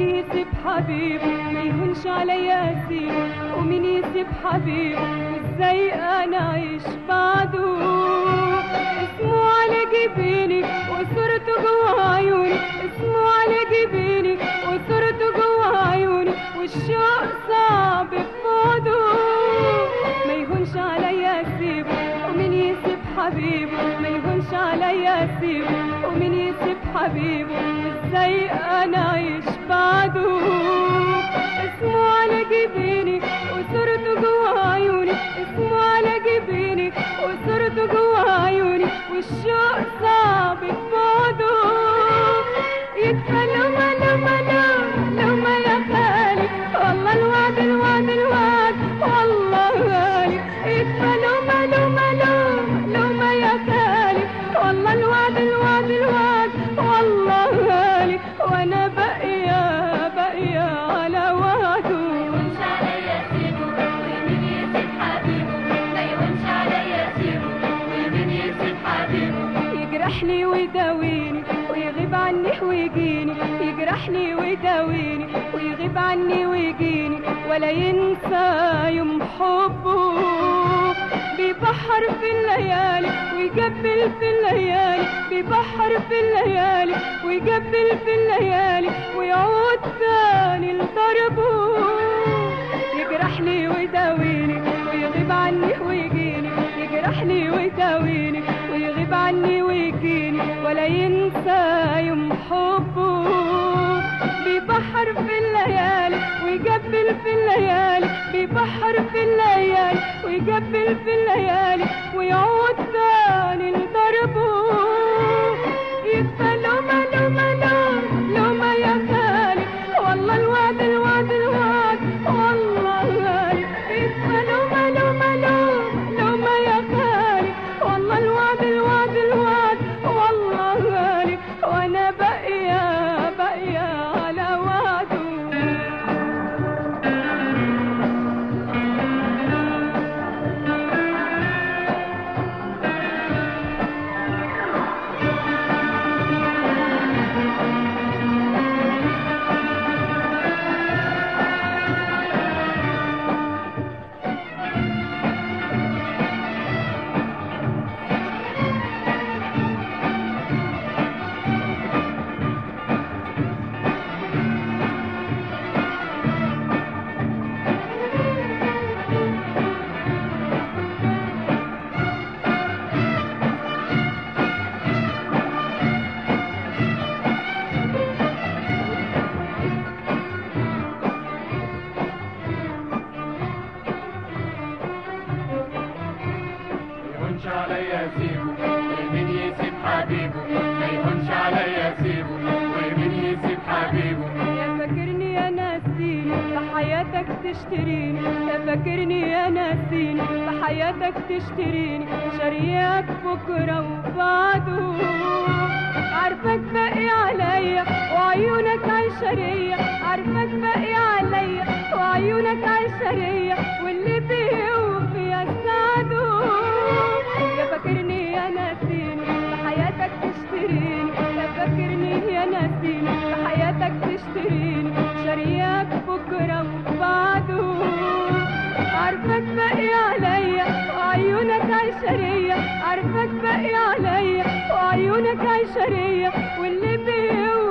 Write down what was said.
ومن يسب حبيب ما يهونش عليا يسيب ومين يسيب حبيب وازاي أنا اعيش بعده؟ اسمه على جبيني وصورته جوا عيوني. اسمه على جبيني وصورته جوا عيوني. والشوق صعب في موضوع حبيبه ما يهونش عليا اسيبه ومين يسيب حبيبه إزاي أنا اعيش بعده؟ اسمه على جبيني وصورته حبيبه يجرحني ويداويني ويغيب عني ويجيني. يجرحني ويداويني ويغيب عني ويجيني. ولا ينسى يوم حبه بيبحر في الليالي ويجبل في الليالي. بيبحر في الليالي ويجبل في الليالي. ويعود تاني بيبحر في الليالي ويجبل في الليالي بيبحر في الليالي ويجبل في الليالي ويعود تاني يهونش عليا سيبه ومين يسيب حبيبه. ما يهونش عليا سيبه ومين يسيب حبيبه. يا فاكرني يا ناسيني بحياتك تشتريني. يا فاكرني يا ناسيني بحياتك تشتريني. شريك بكرة وبعده عارفك باقي عليا وعيونك عشرية. عارفك باقي عليا وعيونك عشرية. واللي عارفك باقي عليا وعيونك عشرية. عارفك باقي عليا وعيونك عشرية. واللي بيه